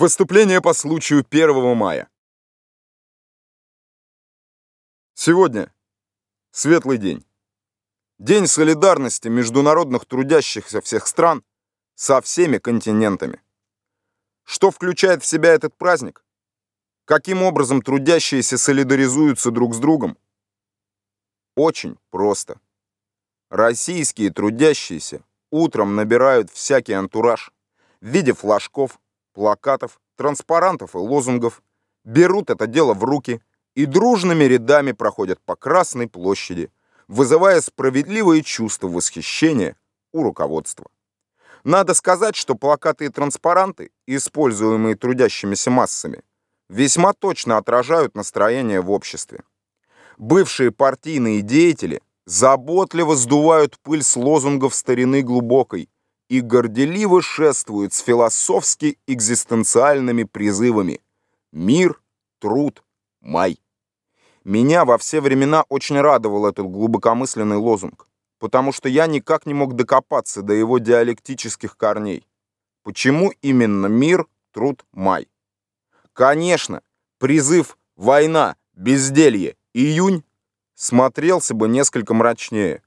Выступление по случаю 1 мая. Сегодня светлый день. День солидарности международных трудящихся всех стран со всеми континентами. Что включает в себя этот праздник? Каким образом трудящиеся солидаризуются друг с другом? Очень просто. Российские трудящиеся утром набирают всякий антураж в виде флажков, плакатов, транспарантов и лозунгов, берут это дело в руки и дружными рядами проходят по Красной площади, вызывая справедливые чувства восхищения у руководства. Надо сказать, что плакаты и транспаранты, используемые трудящимися массами, весьма точно отражают настроение в обществе. Бывшие партийные деятели заботливо сдувают пыль с лозунгов старины глубокой и горделиво шествуют с философски-экзистенциальными призывами «Мир, труд, май». Меня во все времена очень радовал этот глубокомысленный лозунг, потому что я никак не мог докопаться до его диалектических корней. Почему именно мир, труд, май? Конечно, призыв «Война, безделье, июнь» смотрелся бы несколько мрачнее.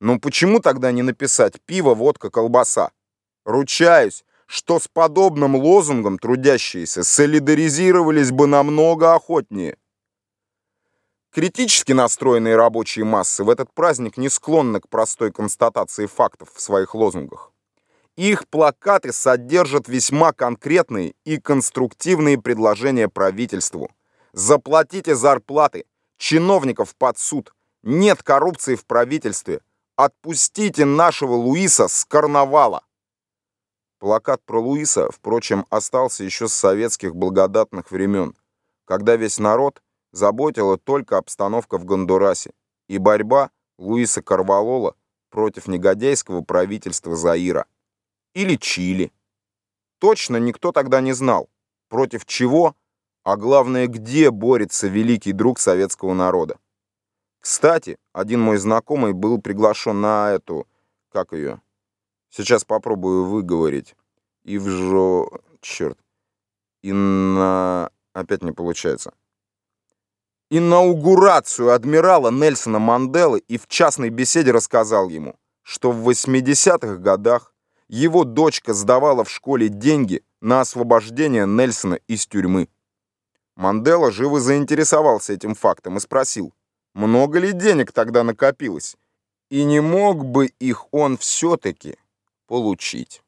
Но почему тогда не написать «пиво, водка, колбаса»? Ручаюсь, что с подобным лозунгом трудящиеся солидаризировались бы намного охотнее. Критически настроенные рабочие массы в этот праздник не склонны к простой констатации фактов в своих лозунгах. Их плакаты содержат весьма конкретные и конструктивные предложения правительству. Заплатите зарплаты, чиновников под суд, нет коррупции в правительстве, отпустите нашего Луиса с карнавала. Плакат про Луиса, впрочем, остался еще с советских благодатных времен, когда весь народ заботила только обстановка в Гондурасе и борьба Луиса Карвалола против негодяйского правительства Заира. Или Чили. Точно никто тогда не знал, против чего, а главное, где борется великий друг советского народа. Кстати, один мой знакомый был приглашен на эту, как ее, сейчас попробую выговорить, и в жо... черт, и на... опять не получается. Инаугурацию адмирала Нельсона Манделы и в частной беседе рассказал ему, что в 80-х годах его дочка сдавала в школе деньги на освобождение Нельсона из тюрьмы. Мандела живо заинтересовался этим фактом и спросил, много ли денег тогда накопилось, и не мог бы их он все-таки получить.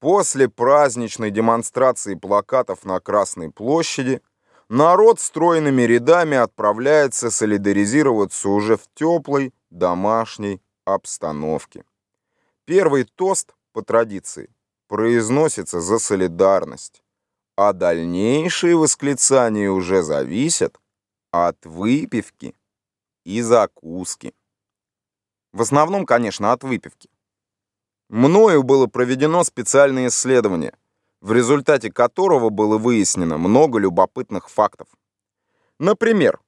После праздничной демонстрации плакатов на Красной площади народ стройными рядами отправляется солидаризироваться уже в теплой домашней обстановке. Первый тост, по традиции, произносится за солидарность, а дальнейшие восклицания уже зависят от выпивки и закуски. В основном, конечно, от выпивки. Мною было проведено специальное исследование, в результате которого было выяснено много любопытных фактов. Например,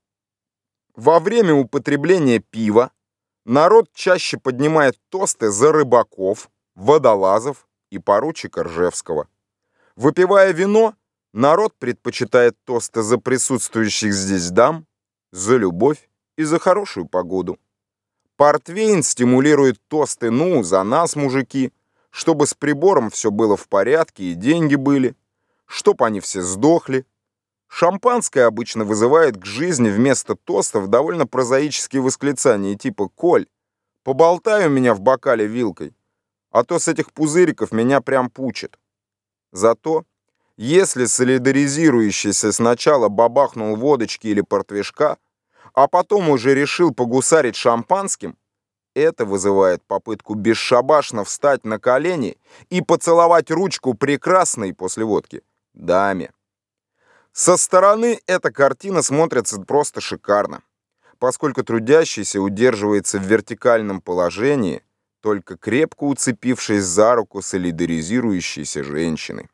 во время употребления пива народ чаще поднимает тосты за рыбаков, водолазов и поручика Ржевского. Выпивая вино, народ предпочитает тосты за присутствующих здесь дам, за любовь и за хорошую погоду. Портвейн стимулирует тосты «ну, за нас, мужики», чтобы с прибором все было в порядке и деньги были, чтоб они все сдохли. Шампанское обычно вызывает к жизни вместо тостов довольно прозаические восклицания типа «Коль, поболтай у меня в бокале вилкой, а то с этих пузыриков меня прям пучит». Зато, если солидаризирующийся сначала бабахнул водочки или портвишка, а потом уже решил погусарить шампанским, это вызывает попытку бесшабашно встать на колени и поцеловать ручку прекрасной после водки даме. Со стороны эта картина смотрится просто шикарно, поскольку трудящийся удерживается в вертикальном положении, только крепко уцепившись за руку солидаризирующейся женщины.